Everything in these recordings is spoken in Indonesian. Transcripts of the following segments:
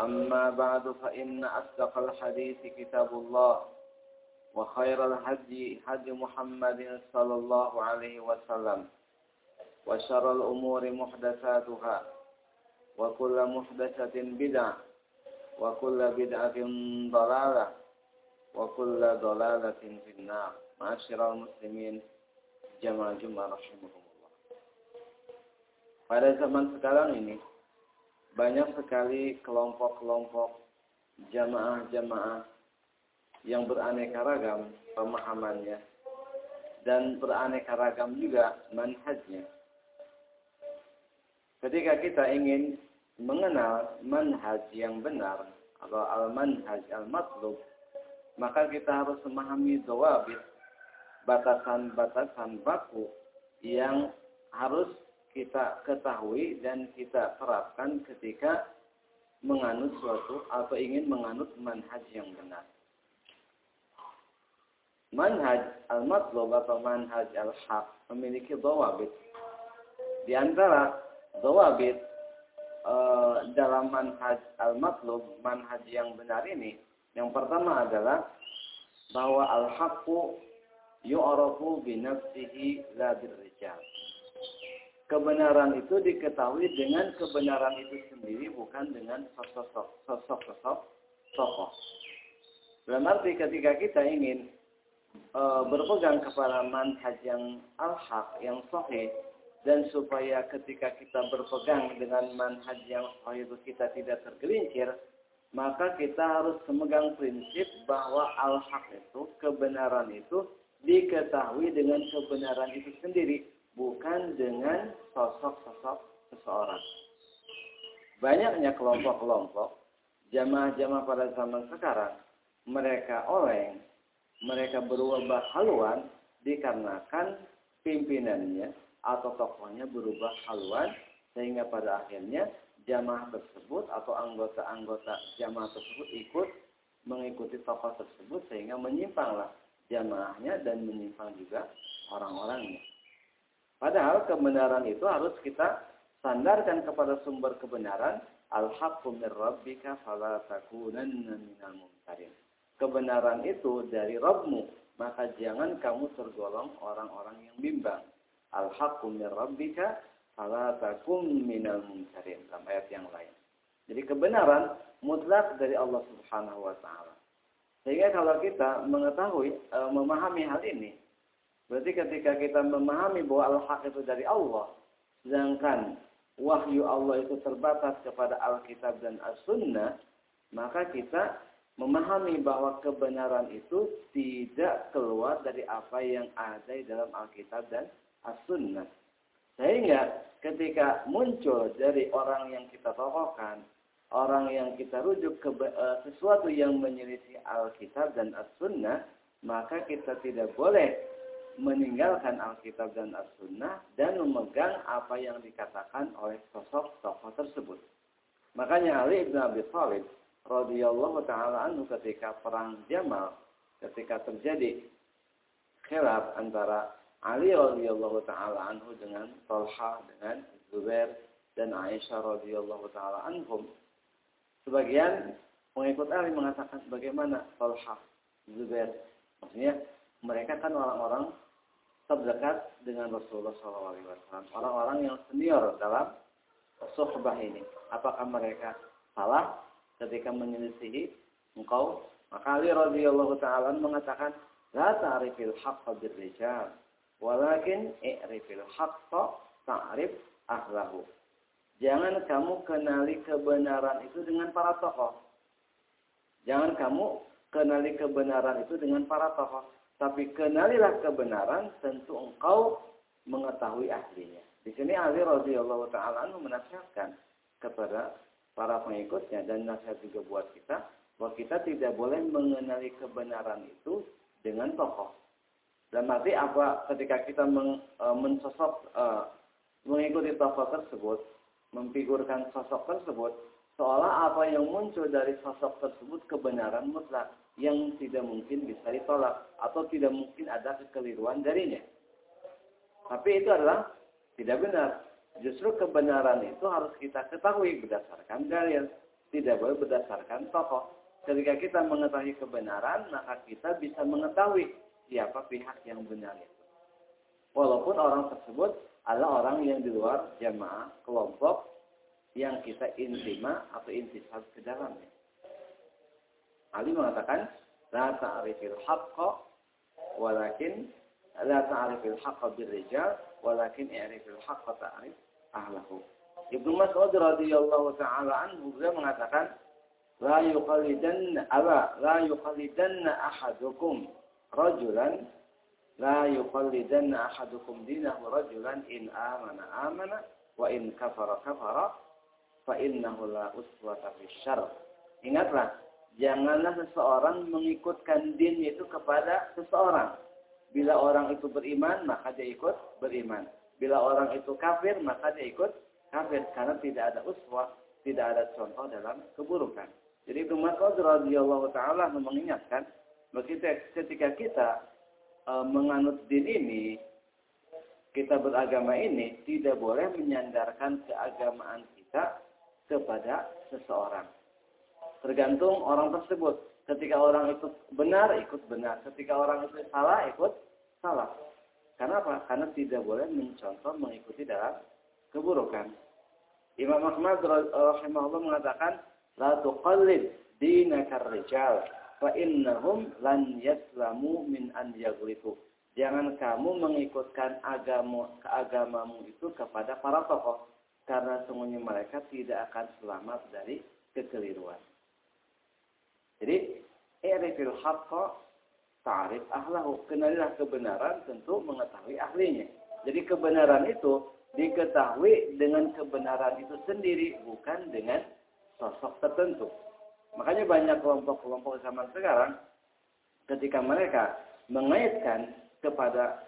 أما بعد فإن أصدق الحديث كتاب الله وخير الهدي هدي محمد صلى الله عليه وسلم وشر الأمور محدثاتها وكل محدثة بدعة وكل بدعة ضلالة وكل ضلالة في النار معاشر المسلمين jamaah Jumat rahimahumullah. Pada zaman sekarang ini banyak sekali kelompok-kelompok jamaah-jamaah yang beraneka ragam pemahamannya dan beraneka ragam juga manhajnya. Ketika kita ingin mengenal manhaj yang benar atau al-manhaj al-matlub, maka kita harus memahami dawabit batasan-batasan baku yang harus kita ketahui dan kita terapkan ketika menganut suatu atau ingin menganut manhaj yang benar. Manhaj al-matlub atau manhaj al-haq memiliki dawabit. Di antara dawabit e, dalam manhaj al-matlub, manhaj yang benar ini, yang pertama adalah bahwa al-haqqu yu'rafu bi nafsihi la birrijal. Kebenaran itu diketahui dengan kebenaran itu sendiri bukan dengan sosok sosok tokoh. Dalam arti ketika kita ingin e, berpegang kepada manhaj yang al-haq, yang sahih, dan supaya ketika kita berpegang dengan manhaj yang sahih kita tidak tergelincir, maka kita harus memegang prinsip bahwa al-haq itu, kebenaran itu diketahui dengan kebenaran itu sendiri, bukan dengan sosok-sosok seseorang. Banyaknya kelompok-kelompok jamaah-jamaah pada zaman sekarang, mereka oleng, mereka berubah haluan dikarenakan pimpinannya atau tokohnya berubah haluan sehingga pada akhirnya jamaah tersebut atau anggota-anggota jamaah tersebut ikut mengikuti tokoh tersebut sehingga menyimpanglah jamaahnya dan menyimpang juga orang-orangnya. Padahal kebenaran itu harus kita sandarkan kepada sumber kebenaran al-haqqu min rabbika fala takunanna minal. Kebenaran itu dari Rabbmu, maka jangan kamu tergolong orang-orang yang bimbang al-haqqu min rabbika fala minal dalam ayat yang lain. Jadi kebenaran mutlak dari Allah Subhanahu wa taala. Sehingga kalau kita mengetahui e, memahami hal ini, berarti ketika kita memahami bahwa al-haq itu dari Allah, sedangkan wahyu Allah itu terbatas kepada Alkitab dan As-Sunnah, maka kita memahami bahwa kebenaran itu tidak keluar dari apa yang ada di dalam Alkitab dan as-sunnah. Sehingga ketika muncul dari orang yang kita tokohkan, orang yang kita rujuk ke uh, sesuatu yang menyelisih Alkitab dan As-Sunnah, maka kita tidak boleh meninggalkan Alkitab dan As-Sunnah dan memegang apa yang dikatakan oleh sosok tokoh tersebut. Makanya Ali bin Abi Thalib radhiyallahu taala anhu ketika perang Jamal, ketika terjadi khilaf antara Ali radhiyallahu taala anhu dengan Talha dengan Zubair dan Aisyah radhiyallahu taala anhum. Sebagian pengikut Ali mengatakan bagaimana Talha, Zubair. Maksudnya mereka kan orang-orang terdekat dengan Rasulullah SAW. Orang-orang yang senior dalam sohbah ini. Apakah mereka salah ketika menyelisihi engkau? Maka Ali radhiyallahu taala mengatakan, "La ta'rifil haqqa birrijal." Walakin i'rifil haqqa ta'rif ahlahu. Jangan kamu kenali kebenaran itu dengan para tokoh. Jangan kamu kenali kebenaran itu dengan para tokoh. Tapi kenalilah kebenaran tentu engkau mengetahui ahlinya. Di sini Ali radhiyallahu taala menasihatkan kepada para pengikutnya dan nasihat juga buat kita bahwa kita tidak boleh mengenali kebenaran itu dengan tokoh. Dan nanti apa ketika kita meng, e, mensosok e, mengikuti tokoh tersebut, memfigurkan sosok tersebut, seolah apa yang muncul dari sosok tersebut kebenaran mutlak yang tidak mungkin bisa ditolak atau tidak mungkin ada kekeliruan darinya. Tapi itu adalah tidak benar. Justru kebenaran itu harus kita ketahui berdasarkan dalil, tidak boleh berdasarkan tokoh. Ketika kita mengetahui kebenaran, maka kita bisa mengetahui siapa pihak yang benar itu. Walaupun orang tersebut adalah orang yang di luar jamaah, kelompok yang kita intima atau intisab ke dalamnya. Ali mengatakan, La ta'rifil haqqa walakin La ta'rifil haqqa birrijal walakin i'rifil haqqa ta'rif ahlahu. Ibnu Mas'ud radhiyallahu taala anhu beliau mengatakan la yuqallidanna ala la yuqallidanna ahadukum rajulan la yuqallidanna ahadukum dinahu rajulan in amana amana wa in kafara kafara fa innahu la uswata fi syarr. Ingatlah, janganlah seseorang mengikutkan din itu kepada seseorang. Bila orang itu beriman, maka dia ikut beriman. Bila orang itu kafir, maka dia ikut kafir karena tidak ada uswah, tidak ada contoh dalam keburukan. Jadi Ibnu Mas'ud radhiyallahu taala mengingatkan ketika kita e, menganut din ini, kita beragama ini tidak boleh menyandarkan keagamaan kita kepada seseorang. Tergantung orang tersebut. Ketika orang itu benar, ikut benar. Ketika orang itu salah, ikut salah. Karena apa? Karena tidak boleh mencontoh mengikuti dalam keburukan. Imam Ahmad rahimahullah mengatakan, La tuqallid dinakar rijal fa innahum lan yaslamu min an yaghlitu. Jangan kamu mengikutkan agama keagamamu itu kepada para tokoh karena sungguhnya mereka tidak akan selamat dari kekeliruan. Jadi, i'rifil haqqa ta'rif ahlahu. Kenalilah kebenaran tentu mengetahui ahlinya. Jadi kebenaran itu diketahui dengan kebenaran itu sendiri bukan dengan sosok tertentu. Makanya banyak kelompok-kelompok zaman sekarang ketika mereka mengaitkan kepada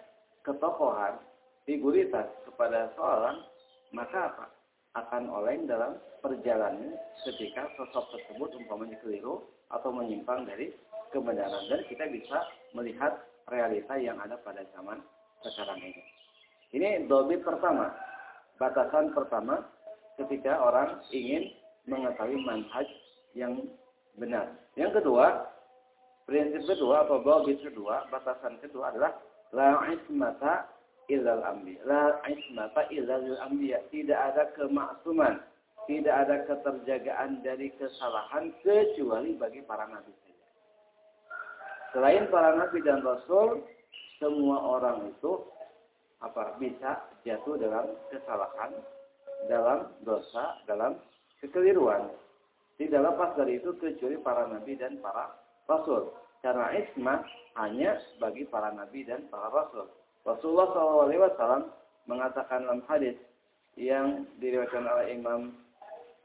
ketokohan, figuritas kepada seorang, maka apa? akan oleng dalam perjalanan ketika sosok tersebut umpamanya keliru atau menyimpang dari kebenaran. Dan kita bisa melihat realita yang ada pada zaman sekarang ini. Ini dobi pertama. Batasan pertama ketika orang ingin mengetahui manhaj yang benar. Yang kedua, prinsip kedua atau dobi kedua, batasan kedua adalah la ismata illal anbiya. La ismata illal anbiya. Tidak ada kemaksuman, tidak ada keterjagaan dari kesalahan kecuali bagi para nabi saja. Selain para nabi dan rasul, semua orang itu apa bisa jatuh dalam kesalahan, dalam dosa, dalam kekeliruan. Tidak lepas dari itu kecuali para nabi dan para rasul. Karena ismah hanya bagi para nabi dan para rasul. Rasulullah SAW mengatakan dalam hadis yang diriwayatkan oleh Imam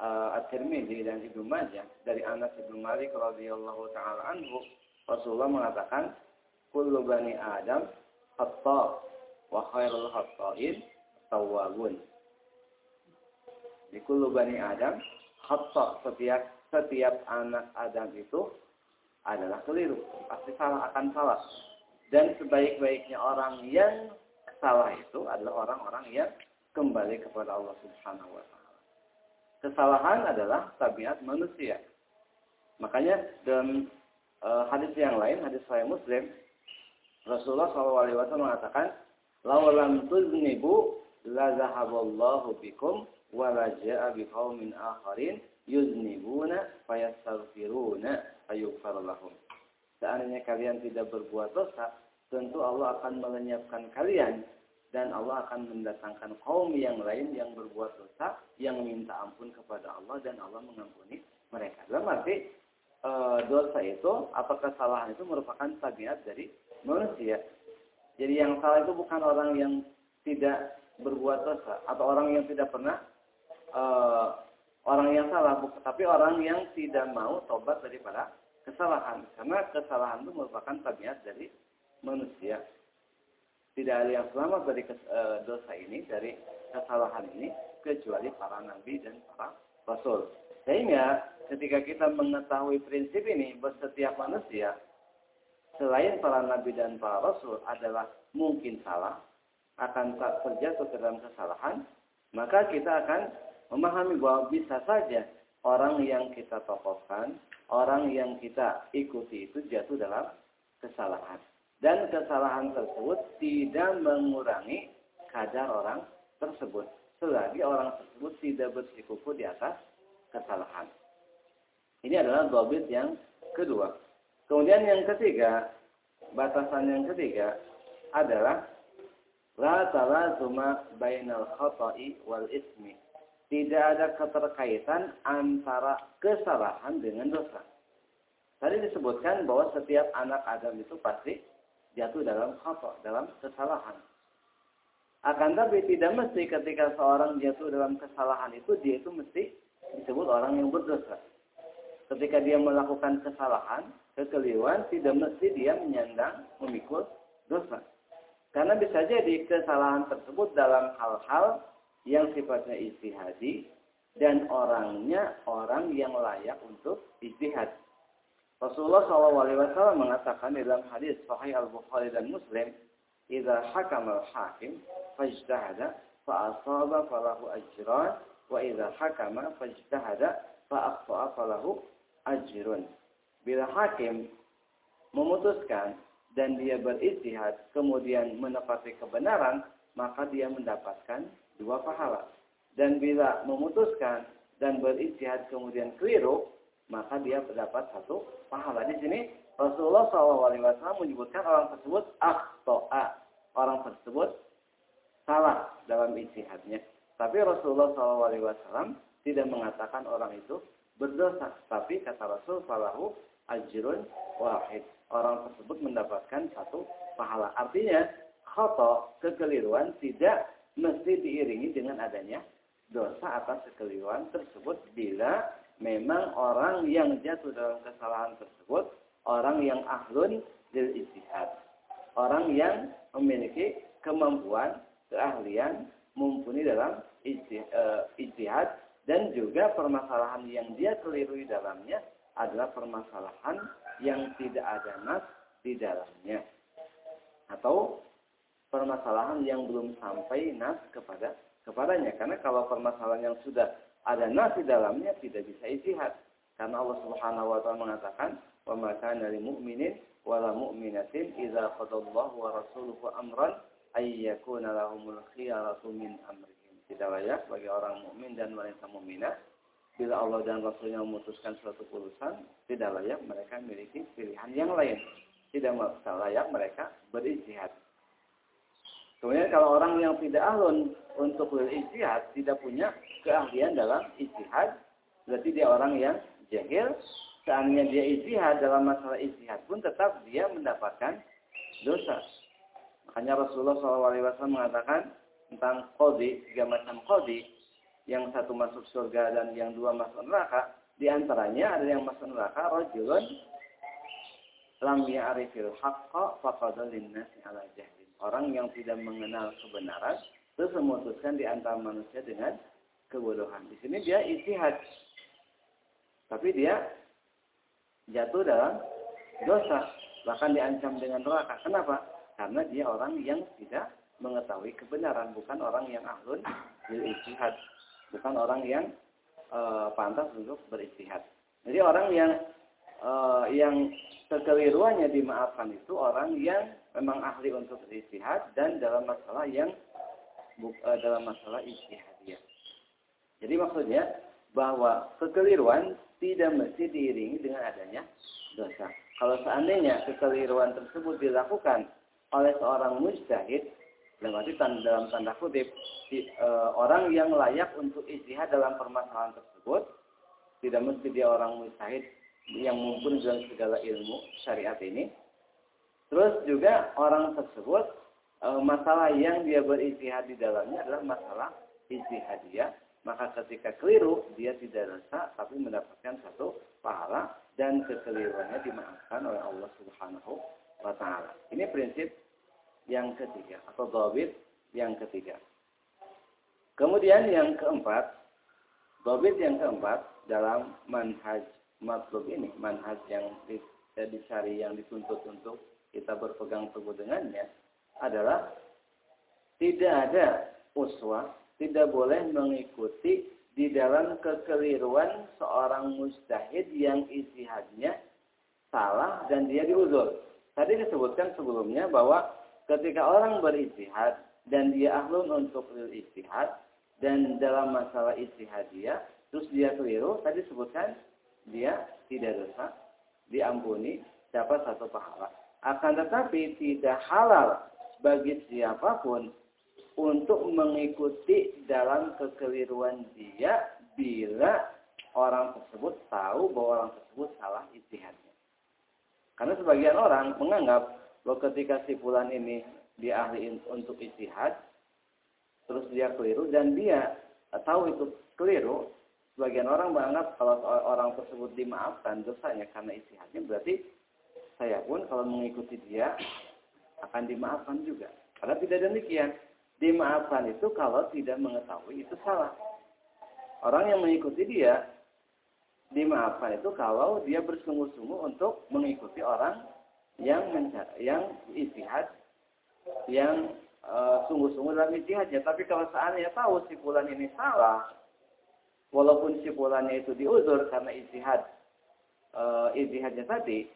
uh, At-Tirmidzi dan Ibnu Majah dari Anas bin Malik radhiyallahu taala anhu Rasulullah mengatakan kullu bani Adam khata wa khairul khata'in tawwabun di kullu bani Adam khata setiap setiap anak Adam itu adalah keliru pasti salah akan salah dan sebaik-baiknya orang yang salah itu adalah orang-orang yang kembali kepada Allah Subhanahu wa taala. Kesalahan adalah tabiat manusia. Makanya dalam e, hadis yang lain, hadis saya Muslim, Rasulullah SAW mengatakan, "Lawalam tuznibu la zahaballahu bikum wa la ja'a biqaumin akharin yuznibuna fayastaghfiruna fayughfar lahum." Seandainya kalian tidak berbuat dosa, tentu Allah akan melenyapkan kalian dan Allah akan mendatangkan kaum yang lain yang berbuat dosa yang minta ampun kepada Allah dan Allah mengampuni mereka. Dalam arti e, dosa itu apa kesalahan itu merupakan tabiat dari manusia. Jadi yang salah itu bukan orang yang tidak berbuat dosa atau orang yang tidak pernah e, orang yang salah, tapi orang yang tidak mau tobat daripada kesalahan. Karena kesalahan itu merupakan tabiat dari manusia tidak ada yang selamat dari eh, dosa ini, dari kesalahan ini, kecuali para nabi dan para rasul. Sehingga ketika kita mengetahui prinsip ini, setiap manusia, selain para nabi dan para rasul adalah mungkin salah, akan terjatuh ke dalam kesalahan, maka kita akan memahami bahwa bisa saja orang yang kita tokohkan, orang yang kita ikuti itu jatuh dalam kesalahan dan kesalahan tersebut tidak mengurangi kadar orang tersebut selagi orang tersebut tidak bersikuku di atas kesalahan. Ini adalah dobit yang kedua. Kemudian yang ketiga, batasan yang ketiga adalah la talazuma bainal khata'i wal ismi. Tidak ada keterkaitan antara kesalahan dengan dosa. Tadi disebutkan bahwa setiap anak Adam itu pasti jatuh dalam khata, dalam kesalahan. Akan tapi tidak mesti ketika seorang jatuh dalam kesalahan itu dia itu mesti disebut orang yang berdosa. Ketika dia melakukan kesalahan, kekeliruan, tidak mesti dia menyandang, memikul dosa. Karena bisa jadi kesalahan tersebut dalam hal-hal yang sifatnya istihadi dan orangnya orang yang layak untuk istihad. Rasulullah SAW mengatakan dalam hadis Sahih Al-Bukhari dan Muslim, "Idza hakama al-hakim fajtahada fa asaba falahu ajran, wa idza hakama fajtahada fa akhta'a falahu ajrun." Bila hakim memutuskan dan dia beristihad kemudian menepati kebenaran, maka dia mendapatkan dua pahala. Dan bila memutuskan dan beristihad kemudian keliru, maka dia mendapat satu pahala. Di sini Rasulullah SAW menyebutkan orang tersebut akhto'a. Orang tersebut salah dalam ijtihadnya. Tapi Rasulullah SAW tidak mengatakan orang itu berdosa. Tapi kata Rasul, falahu ajrun wahid. Orang tersebut mendapatkan satu pahala. Artinya, khoto, kekeliruan tidak mesti diiringi dengan adanya dosa atas kekeliruan tersebut bila memang orang yang jatuh dalam kesalahan tersebut orang yang ahlun lil ijtihad. Orang yang memiliki kemampuan, keahlian, mumpuni dalam eh, ijtihad dan juga permasalahan yang dia keliru di dalamnya adalah permasalahan yang tidak ada nas di dalamnya. Atau permasalahan yang belum sampai nas kepada kepadanya. Karena kalau permasalahan yang sudah ada nas di dalamnya tidak bisa ijtihad. Karena Allah Subhanahu wa taala mengatakan, "Wa ma kana lil mu'minin wa la mu'minatin idza qadallahu wa rasuluhu amran ay yakuna lahumul khiyaratu min amrihim." Tidak layak bagi orang mukmin dan wanita mukminah bila Allah dan Rasulnya memutuskan suatu urusan, tidak layak mereka memiliki pilihan yang lain. Tidak layak mereka berijtihad. Kemudian kalau orang yang tidak ahlun untuk berijtihad, tidak punya keahlian dalam ijtihad, berarti dia orang yang jahil. Seandainya dia ijtihad dalam masalah ijtihad pun tetap dia mendapatkan dosa. Makanya Rasulullah SAW mengatakan tentang kodi, tiga macam kodi, yang satu masuk surga dan yang dua masuk neraka. Di antaranya ada yang masuk neraka, rojulun lam ya'rifil haqqa faqadha linnasi ala jahlin. Orang yang tidak mengenal kebenaran terus memutuskan di antara manusia dengan kebodohan. Di sini dia istihad. Tapi dia jatuh dalam dosa, bahkan diancam dengan neraka. Kenapa? Karena dia orang yang tidak mengetahui kebenaran, bukan orang yang ahlun bil istihad, bukan orang yang e, pantas untuk beristihad. Jadi orang yang e, yang kekeliruannya dimaafkan itu orang yang memang ahli untuk istihad dan dalam masalah yang uh, dalam masalah ijtihadiyah. Jadi maksudnya bahwa kekeliruan tidak mesti diiringi dengan adanya dosa. Kalau seandainya kekeliruan tersebut dilakukan oleh seorang mujtahid, dalam arti dalam tanda kutip, di, e, orang yang layak untuk ijtihad dalam permasalahan tersebut, tidak mesti dia orang mujtahid yang mumpuni dalam segala ilmu syariat ini, Terus juga orang tersebut e, masalah yang dia beristihad di dalamnya adalah masalah istihadiyah. Maka ketika keliru dia tidak dosa tapi mendapatkan satu pahala dan kekeliruannya dimaafkan oleh Allah Subhanahu wa taala. Ini prinsip yang ketiga atau dobit yang ketiga. Kemudian yang keempat, dobit yang keempat dalam manhaj matlub ini, manhaj yang dicari yang dituntut untuk kita berpegang teguh dengannya adalah tidak ada uswah, tidak boleh mengikuti di dalam kekeliruan seorang mustahid yang istihadnya salah dan dia diuzur. Tadi disebutkan sebelumnya bahwa ketika orang beristihad dan dia ahlun untuk istihad dan dalam masalah istihadiyah terus dia keliru, tadi disebutkan dia tidak dosa, diampuni, dapat satu pahala. Akan tetapi tidak halal bagi siapa pun untuk mengikuti dalam kekeliruan dia bila orang tersebut tahu bahwa orang tersebut salah ijtihadnya. Karena sebagian orang menganggap bahwa ketika si fulan ini dia ahli untuk ijtihad, terus dia keliru dan dia tahu itu keliru, sebagian orang menganggap kalau orang tersebut dimaafkan dosanya karena ijtihadnya berarti saya pun kalau mengikuti dia akan dimaafkan juga. Karena tidak demikian. Dimaafkan itu kalau tidak mengetahui itu salah. Orang yang mengikuti dia dimaafkan itu kalau dia bersungguh-sungguh untuk mengikuti orang yang mencari, yang istihad, yang uh, sungguh-sungguh dalam istihadnya. Tapi kalau seandainya tahu si bulan ini salah, walaupun si bulannya itu diuzur karena istihad, uh, istihadnya tadi,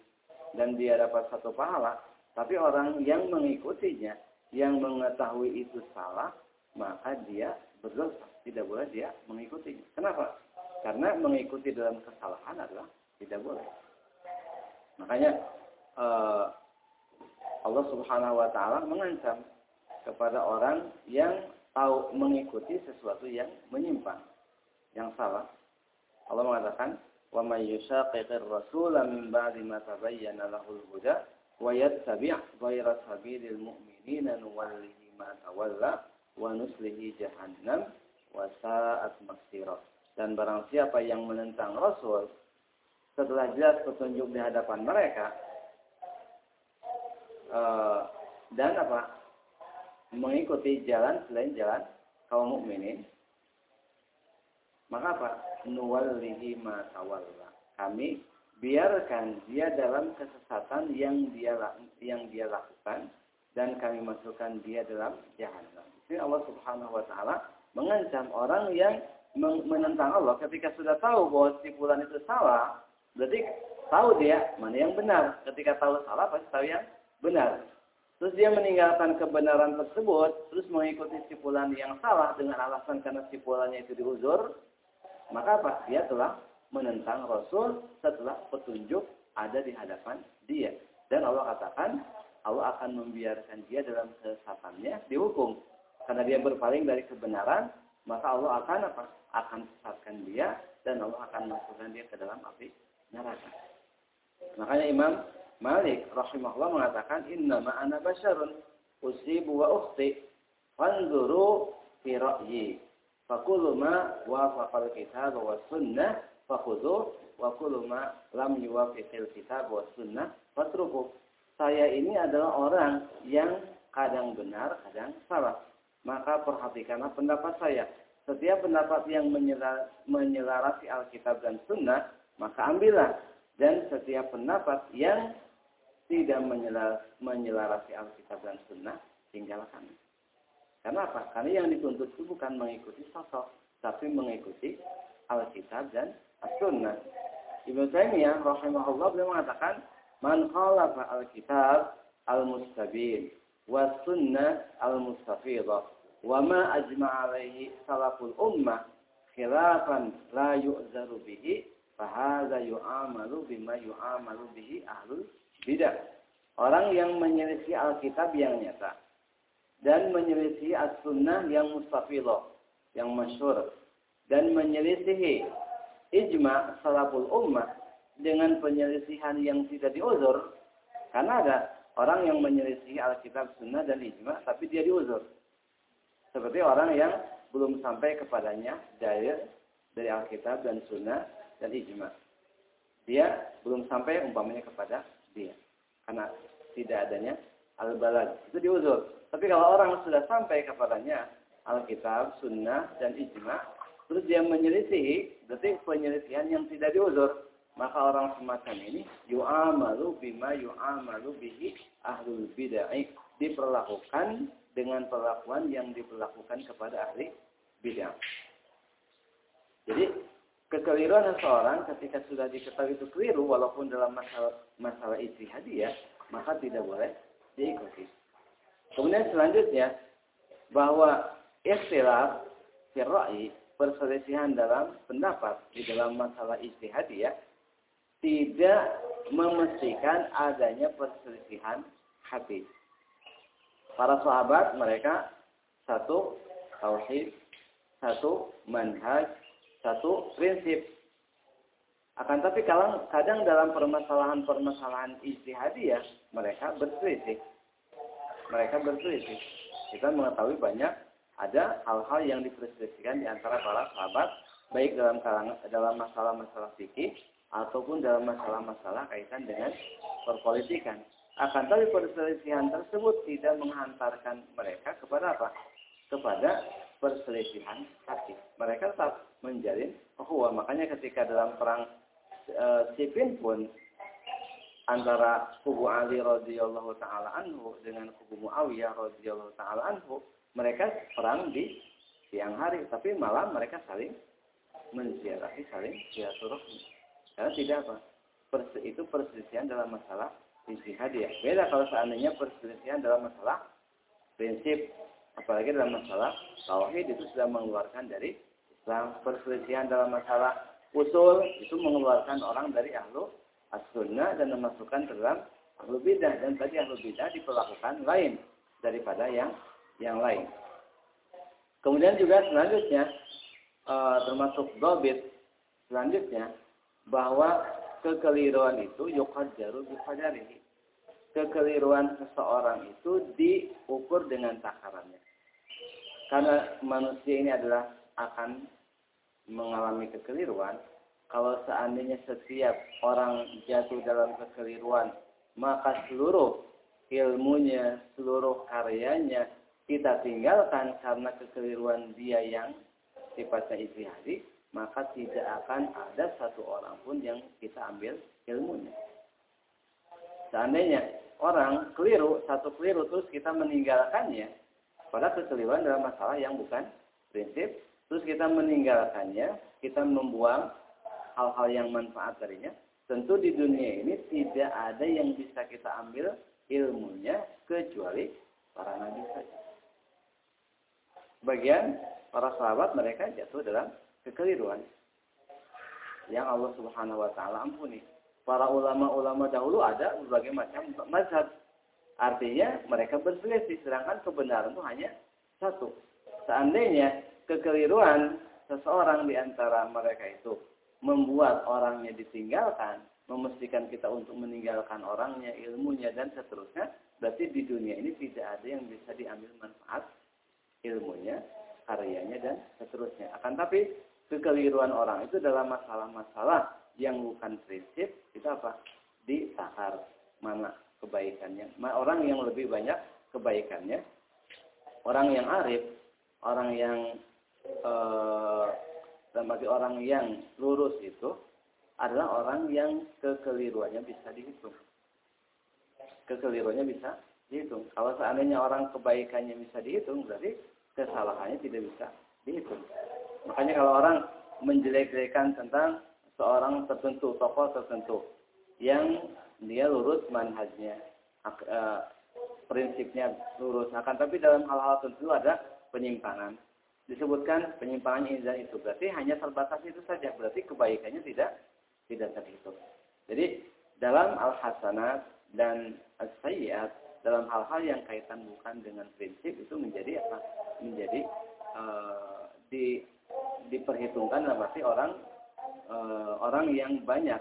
dan dia dapat satu pahala. Tapi orang yang mengikutinya, yang mengetahui itu salah, maka dia berdosa. Tidak boleh dia mengikutinya. Kenapa? Karena mengikuti dalam kesalahan adalah tidak boleh. Makanya uh, Allah Subhanahu wa taala mengancam kepada orang yang tahu mengikuti sesuatu yang menyimpang, yang salah. Allah mengatakan, "Wa may yushaqiqir rasula min ba'di ma tabayyana lahul huda wa yattabi' ghayra sabilil mu'minina nuwallihi ma tawalla wa nuslihi jahannam wa sa'at masira." Dan barang siapa yang menentang Rasul setelah jelas petunjuk di hadapan mereka uh, dan apa mengikuti jalan selain jalan kaum mukminin maka apa nuwallihi ma tawalla kami biarkan dia dalam kesesatan yang dia yang dia lakukan dan kami masukkan dia dalam jahanam. Ini Allah Subhanahu wa taala mengancam orang yang menentang Allah ketika sudah tahu bahwa simpulan itu salah, berarti tahu dia mana yang benar. Ketika tahu salah pasti tahu yang benar. Terus dia meninggalkan kebenaran tersebut, terus mengikuti sipulan yang salah dengan alasan karena sipulannya itu diuzur, maka apa? Dia telah menentang Rasul setelah petunjuk ada di hadapan dia. Dan Allah katakan, Allah akan membiarkan dia dalam kesesatannya dihukum. Karena dia berpaling dari kebenaran, maka Allah akan apa? Akan sesatkan dia dan Allah akan masukkan dia ke dalam api neraka. Makanya Imam Malik rahimahullah mengatakan inna ma'ana basyarun usibu wa ukhti fanzuru fi ra'yi fakulu ma wafaqal kitab wa sunnah. Fakhudhu wa kullu ma lam yuwafiqil kitab wa sunnah. Fatruku. Saya ini adalah orang yang kadang benar kadang salah. Maka perhatikanlah pendapat saya. Setiap pendapat yang menyelarasi Alkitab dan Sunnah maka ambillah. Dan setiap pendapat yang tidak menyelarasi Alkitab dan Sunnah, tinggalkan. Karena apa? Karena yang dituntut itu bukan mengikuti sosok, tapi mengikuti Alkitab dan As-Sunnah. Ibnu Taimiyah rahimahullah beliau mengatakan, "Man khalafa al-kitab al-mustabin wa sunnah al-mustafidah wa ma ajma' alaihi salaful ummah khilafan la yu'zaru bihi fa hadza yu'amalu bima yu'amalu bihi ahlul tidak. Orang yang menyelisih Alkitab yang nyata. Dan menyelisih As-Sunnah yang mustafiloh. Yang masyur. Dan menyelisihi ijma salaful ummah. Dengan penyelisihan yang tidak diuzur. Karena ada orang yang menyelisih Alkitab, Sunnah, dan ijma. Tapi dia diuzur. Seperti orang yang belum sampai kepadanya dalil dari Alkitab dan Sunnah dan ijma. Dia belum sampai umpamanya kepada dia. Karena tidak adanya al-balad. Itu diuzur. Tapi kalau orang sudah sampai kepadanya Alkitab, Sunnah, dan Ijma, terus dia menyelisihi, berarti penyelisihan yang tidak diuzur. Maka orang semacam ini yu'amalu bima yu'amalu bihi ahlul bid'ah. Diperlakukan dengan perlakuan yang diperlakukan kepada ahli bid'ah. Jadi kekeliruan seseorang ketika sudah diketahui itu keliru walaupun dalam masalah masalah ijtihadiyah maka tidak boleh diikuti. Kemudian selanjutnya bahwa istilah firra'i perselisihan dalam pendapat di dalam masalah ijtihadiyah tidak memastikan adanya perselisihan hati. Para sahabat mereka satu tauhid, satu manhaj, satu prinsip. Akan tapi kalau kadang dalam permasalahan-permasalahan ijtihadiyah mereka berselisih. Mereka berselisih. Kita mengetahui banyak ada hal-hal yang diperselisihkan di antara para sahabat baik dalam kalangan dalam masalah-masalah fikih ataupun dalam masalah-masalah kaitan dengan perpolitikan. Akan tapi perselisihan tersebut tidak menghantarkan mereka kepada apa? Kepada perselisihan hati. Mereka tetap menjalin ukhuwah. Makanya ketika dalam perang e, Siffin pun antara kubu Ali radhiyallahu taala anhu dengan kubu Muawiyah radhiyallahu taala anhu, mereka perang di siang hari, tapi malam mereka saling menziarahi, saling silaturahmi. Karena tidak apa? Pers itu perselisihan dalam masalah ya. Beda kalau seandainya perselisihan dalam masalah prinsip apalagi dalam masalah tauhid itu sudah mengeluarkan dari Islam perselisihan dalam masalah usul itu mengeluarkan orang dari ahlu as-sunnah dan memasukkan ke dalam ahlu dan tadi ahlu bidah diperlakukan lain daripada yang yang lain. Kemudian juga selanjutnya e, termasuk dobit selanjutnya bahwa kekeliruan itu yuqaddaru biqadarihi. Kekeliruan seseorang itu diukur dengan takarannya. Karena manusia ini adalah akan mengalami kekeliruan, kalau seandainya setiap orang jatuh dalam kekeliruan, maka seluruh ilmunya, seluruh karyanya kita tinggalkan karena kekeliruan dia yang sifatnya ijtihadi, maka tidak akan ada satu orang pun yang kita ambil ilmunya. Seandainya orang keliru, satu keliru terus kita meninggalkannya, pada kekeliruan dalam masalah yang bukan prinsip, terus kita meninggalkannya, kita membuang hal-hal yang manfaat darinya, tentu di dunia ini tidak ada yang bisa kita ambil ilmunya kecuali para nabi saja. Bagian para sahabat mereka jatuh dalam kekeliruan yang Allah Subhanahu wa taala ampuni. Para ulama-ulama dahulu ada berbagai macam mazhab. Artinya mereka berselisih sedangkan kebenaran itu hanya satu. Seandainya kekeliruan seseorang di antara mereka itu membuat orangnya ditinggalkan, memastikan kita untuk meninggalkan orangnya, ilmunya, dan seterusnya, berarti di dunia ini tidak ada yang bisa diambil manfaat ilmunya, karyanya, dan seterusnya. Akan tapi, kekeliruan orang itu dalam masalah-masalah yang bukan prinsip, itu apa? Ditakar mana kebaikannya. Orang yang lebih banyak kebaikannya, orang yang arif, orang yang eh, dan bagi orang yang lurus itu adalah orang yang kekeliruannya bisa dihitung. Kekeliruannya bisa dihitung. Kalau seandainya orang kebaikannya bisa dihitung, berarti kesalahannya tidak bisa dihitung. Makanya kalau orang menjelek-jelekan tentang seorang tertentu, tokoh tertentu, yang dia lurus manhajnya, eh, prinsipnya lurus. Akan tapi dalam hal-hal tertentu ada penyimpangan disebutkan penyimpangan ini dan itu. Berarti hanya terbatas itu saja. Berarti kebaikannya tidak tidak terhitung. Jadi dalam al-hasanat dan as-sayyiat dalam hal-hal yang kaitan bukan dengan prinsip itu menjadi apa? Menjadi uh, di diperhitungkan dalam arti orang uh, orang yang banyak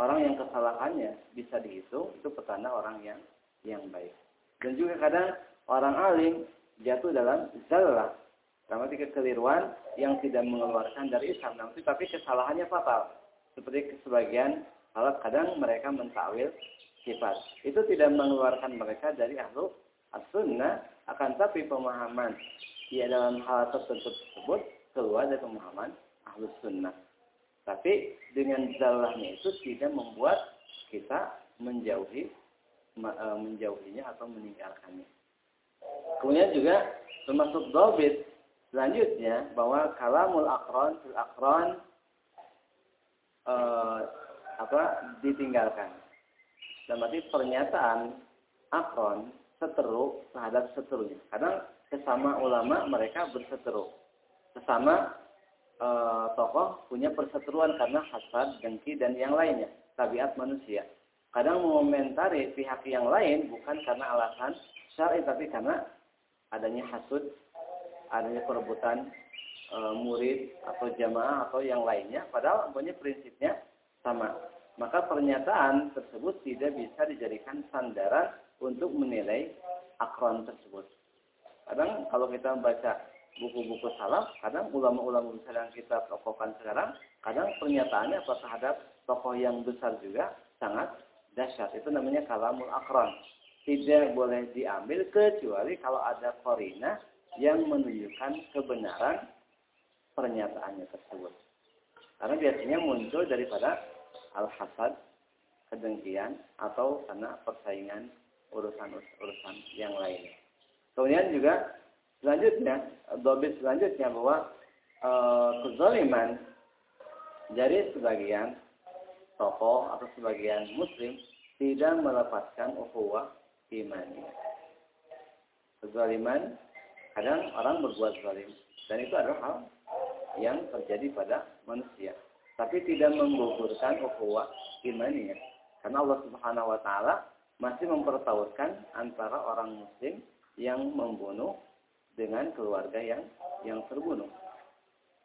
orang yang kesalahannya bisa dihitung itu petanda orang yang yang baik. Dan juga kadang orang alim jatuh dalam zallah sama kekeliruan yang tidak mengeluarkan dari Islam. Nanti tapi kesalahannya fatal. Seperti sebagian alat kadang mereka mentakwil sifat. Itu tidak mengeluarkan mereka dari ahlu as-sunnah. Akan tapi pemahaman ya dalam hal tertentu tersebut keluar dari pemahaman ahlu sunnah. Tapi dengan zalahnya itu tidak membuat kita menjauhi e, menjauhinya atau meninggalkannya. Kemudian juga termasuk dobit Selanjutnya bahwa kalamul akron fil akron eh, apa ditinggalkan. Dan berarti pernyataan akron seteru terhadap seterunya. Kadang sesama ulama mereka berseteru. Sesama eh, tokoh punya perseteruan karena hasad, dengki dan yang lainnya. Tabiat manusia. Kadang mengomentari pihak yang lain bukan karena alasan syar'i tapi karena adanya hasud adanya perebutan e, murid atau jamaah atau yang lainnya, padahal punya prinsipnya sama. Maka pernyataan tersebut tidak bisa dijadikan sandaran untuk menilai akron tersebut. Kadang kalau kita membaca buku-buku salaf, kadang ulama-ulama besar yang kita tokohkan sekarang, kadang pernyataannya apa terhadap tokoh yang besar juga sangat dahsyat. Itu namanya kalamul akron. Tidak boleh diambil kecuali kalau ada korina yang menunjukkan kebenaran pernyataannya tersebut. Karena biasanya muncul daripada al-hasad, kedengkian, atau karena persaingan urusan-urusan yang lain. Kemudian juga selanjutnya, dobit selanjutnya bahwa e, kezaliman dari sebagian tokoh atau sebagian muslim tidak melepaskan ukhuwah imani. Kezaliman Kadang orang berbuat zalim dan itu adalah hal yang terjadi pada manusia. Tapi tidak menggugurkan ukhuwah imannya. Karena Allah Subhanahu wa taala masih mempertautkan antara orang muslim yang membunuh dengan keluarga yang yang terbunuh.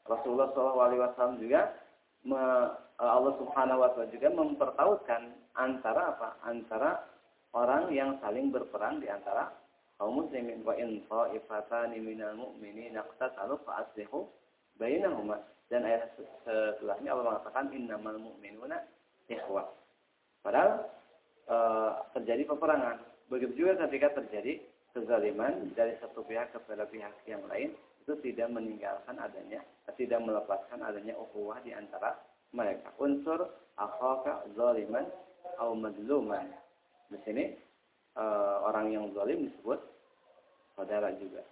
Rasulullah SAW juga Allah Subhanahu Wa Taala juga mempertautkan antara apa? Antara orang yang saling berperang di antara kaum muslimin wa in ta'ifatani minal mu'minina iqtatalu fa aslihu bainahuma dan ayat setelahnya Allah mengatakan innamal mu'minuna ikhwah. Padahal e, terjadi peperangan. Begitu juga ketika terjadi kezaliman dari satu pihak kepada pihak yang lain itu tidak meninggalkan adanya, tidak melepaskan adanya ukhuwah di antara mereka. Unsur akhaka zaliman atau madluman. Di sini e, orang yang zalim disebut saudara juga.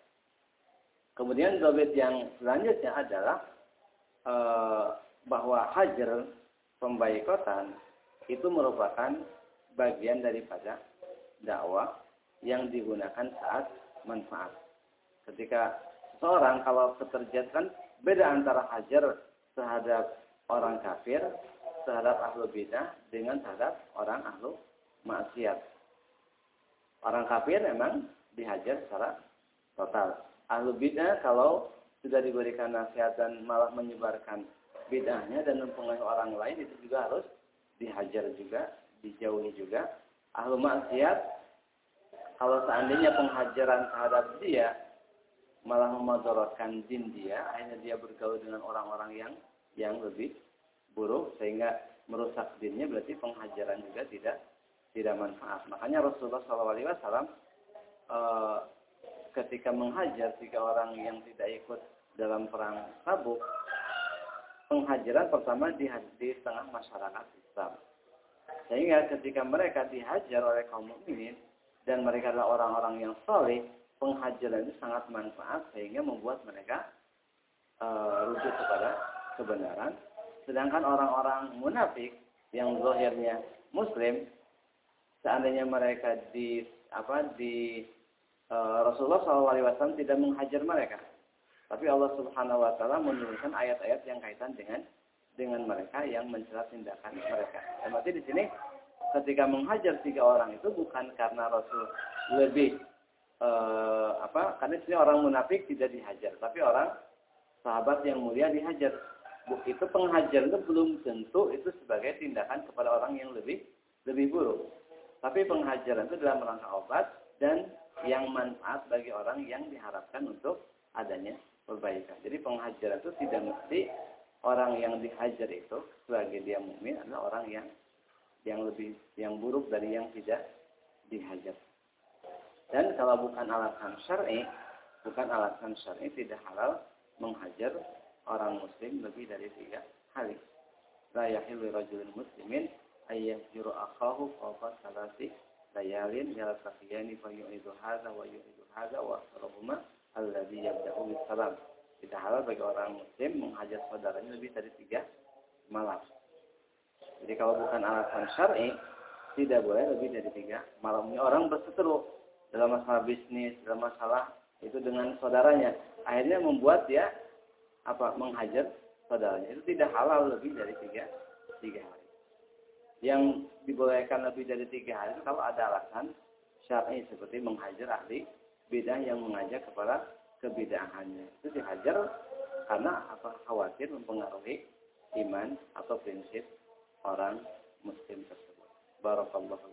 Kemudian zabit yang selanjutnya adalah e, bahwa hajar pembaikotan itu merupakan bagian daripada dakwah yang digunakan saat manfaat. Ketika seorang kalau keterjatuhan beda antara hajar terhadap orang kafir, terhadap ahlu bidah dengan terhadap orang ahlu maksiat. Orang kafir memang dihajar secara total. Ahlu bidah kalau sudah diberikan nasihat dan malah menyebarkan bidahnya dan mempengaruhi orang lain itu juga harus dihajar juga, dijauhi juga. Ahlu maksiat, kalau seandainya penghajaran terhadap dia malah memadorotkan din dia, akhirnya dia bergaul dengan orang-orang yang yang lebih buruk sehingga merusak dinnya berarti penghajaran juga tidak tidak manfaat. Makanya Rasulullah SAW e, ketika menghajar tiga orang yang tidak ikut dalam perang Tabuk, penghajaran pertama di, di tengah masyarakat Islam. Sehingga ketika mereka dihajar oleh kaum mukminin dan mereka adalah orang-orang yang soleh, penghajaran itu sangat manfaat sehingga membuat mereka uh, rujuk kepada kebenaran. Sedangkan orang-orang munafik yang zahirnya muslim, seandainya mereka di apa di uh, Rasulullah SAW tidak menghajar mereka, tapi Allah Subhanahu wa taala menurunkan ayat-ayat yang kaitan dengan dengan mereka yang mencela tindakan mereka. Dan berarti di sini ketika menghajar tiga orang itu bukan karena Rasul lebih eh, apa? Karena sini orang munafik tidak dihajar, tapi orang sahabat yang mulia dihajar. Itu penghajar itu belum tentu itu sebagai tindakan kepada orang yang lebih lebih buruk. Tapi penghajaran itu dalam rangka obat dan yang manfaat bagi orang yang diharapkan untuk adanya perbaikan. Jadi penghajaran itu tidak mesti orang yang dihajar itu sebagai dia mukmin adalah orang yang yang lebih yang buruk dari yang tidak dihajar. Dan kalau bukan alasan syar'i, bukan alasan syar'i tidak halal menghajar orang muslim lebih dari tiga kali. La yahillu rajulun muslimin ayyahjuru akhahu fawqa salasi layalin yaltaqiyani fa yu'idu hadha wa yu'idu hadha wa aktharuhuma alladhi yabda'u bis salam. Tidak halal bagi orang muslim menghajar saudaranya lebih dari tiga malam. Jadi kalau bukan alasan syar'i, tidak boleh lebih dari tiga malam. Ini orang berseteru dalam masalah bisnis, dalam masalah itu dengan saudaranya. Akhirnya membuat dia apa menghajar saudaranya. Itu tidak halal lebih dari tiga, tiga hari. Yang dibolehkan lebih dari tiga hari kalau ada alasan syar'i seperti menghajar ahli beda yang mengajak kepada kebedaannya. Itu dihajar karena apa khawatir mempengaruhi iman atau prinsip orang muslim tersebut. Barakallahu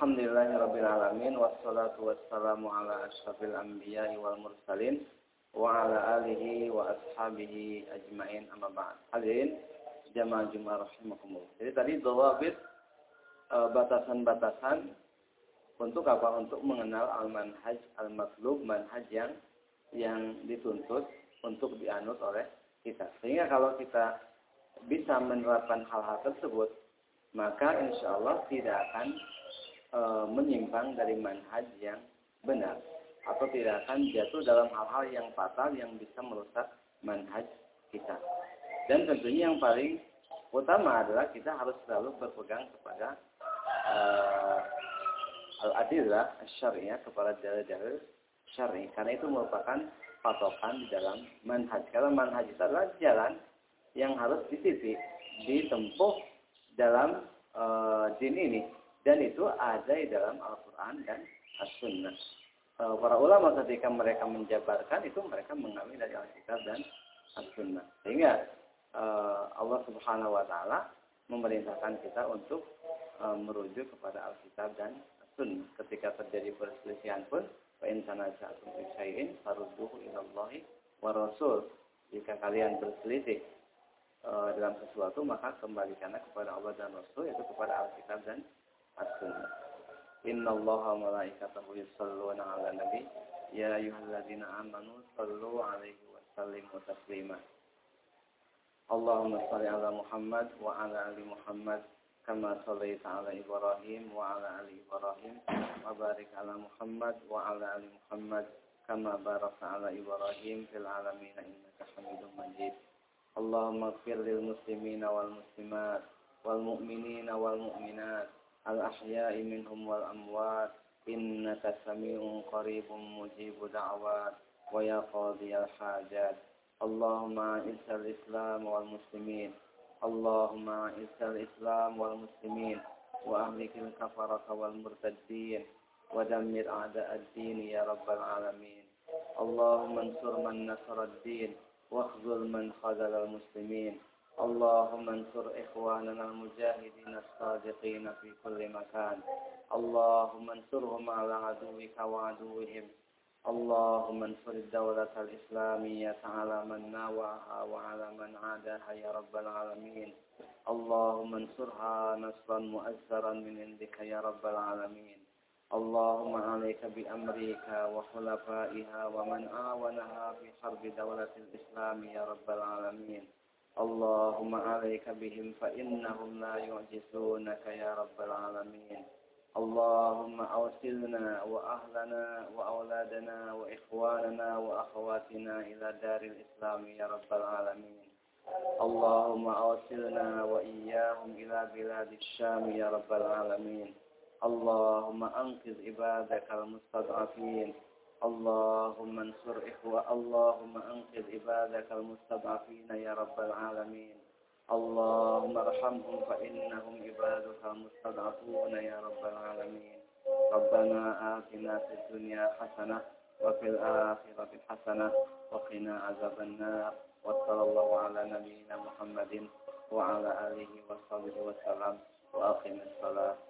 Alhamdulillahirrabbilalamin Wassalatu wassalamu ala ashrafil anbiya wal mursalin wa ala alihi wa ashabihi ajmain amma ba'd. Hadirin jamaah Jumat rahimakumullah. Jadi tadi dawabit e, batasan-batasan untuk apa? Untuk mengenal al-manhaj al-matlub, manhaj yang yang dituntut untuk dianut oleh kita. Sehingga kalau kita bisa menerapkan hal-hal tersebut, maka insya Allah tidak akan e, menyimpang dari manhaj yang benar atau tidak akan jatuh dalam hal-hal yang fatal yang bisa merusak manhaj kita. Dan tentunya yang paling utama adalah kita harus selalu berpegang kepada uh, al-adillah syariah kepada dalil-dalil syar'i karena itu merupakan patokan di dalam manhaj. Karena manhaj itu adalah jalan yang harus dititik, ditempuh dalam uh, din ini dan itu ada di dalam Al-Qur'an dan As-Sunnah. Uh, para ulama ketika mereka menjabarkan itu mereka mengambil dari Alkitab dan As-Sunnah. Sehingga uh, Allah Subhanahu wa taala memerintahkan kita untuk uh, merujuk kepada Alkitab dan As-Sunnah. Ketika terjadi perselisihan pun Wa in tanaza'tum fi syai'in farudduhu ila Allah Rasul. Jika kalian berselisih dalam sesuatu maka kembalikanlah kepada Allah dan Rasul yaitu kepada Alkitab dan إن الله ملائكته يصلون على النبي. يا أيها الذين آمنوا صلوا عليه وسلموا تسليما. اللهم صل على محمد وعلى آل محمد كما صليت على إبراهيم وعلى آل إبراهيم وبارك على محمد وعلى آل محمد كما باركت على إبراهيم في العالمين إنك حميد مجيد. اللهم اغفر للمسلمين والمسلمات والمؤمنين والمؤمنات الأحياء منهم والأموات إنك سميع قريب مجيب دعوات ويا قاضي الحاجات. اللهم أعز الإسلام والمسلمين. اللهم أعز الإسلام والمسلمين. وأهلك الكفرة والمرتدين. ودمر أعداء الدين يا رب العالمين. اللهم انصر من نصر الدين. واخذل من خذل المسلمين. اللهم انصر إخواننا المجاهدين الصادقين في كل مكان. اللهم انصرهم على عدوك وعدوهم. اللهم انصر الدولة الإسلامية على من ناوعها وعلى من عاداها يا رب العالمين. اللهم انصرها نصرا مؤزرا من عندك يا رب العالمين. اللهم عليك بأمريكا وحلفائها ومن آونها في حرب دولة الإسلام يا رب العالمين. اللهم عليك بهم فإنهم لا يعجزونك يا رب العالمين اللهم أوصلنا وأهلنا وأولادنا وإخواننا وأخواتنا إلى دار الإسلام يا رب العالمين اللهم أوصلنا وإياهم إلى بلاد الشام يا رب العالمين اللهم أنقذ عبادك المستضعفين اللهم انصر إخوة اللهم أنقذ عبادك المستضعفين يا رب العالمين. اللهم ارحمهم فإنهم عبادك المستضعفون يا رب العالمين. ربنا آتنا في الدنيا حسنة وفي الآخرة حسنة وقنا عذاب النار. وصلى الله على نبينا محمد وعلى آله وصحبه وسلم. وأقم الصلاة.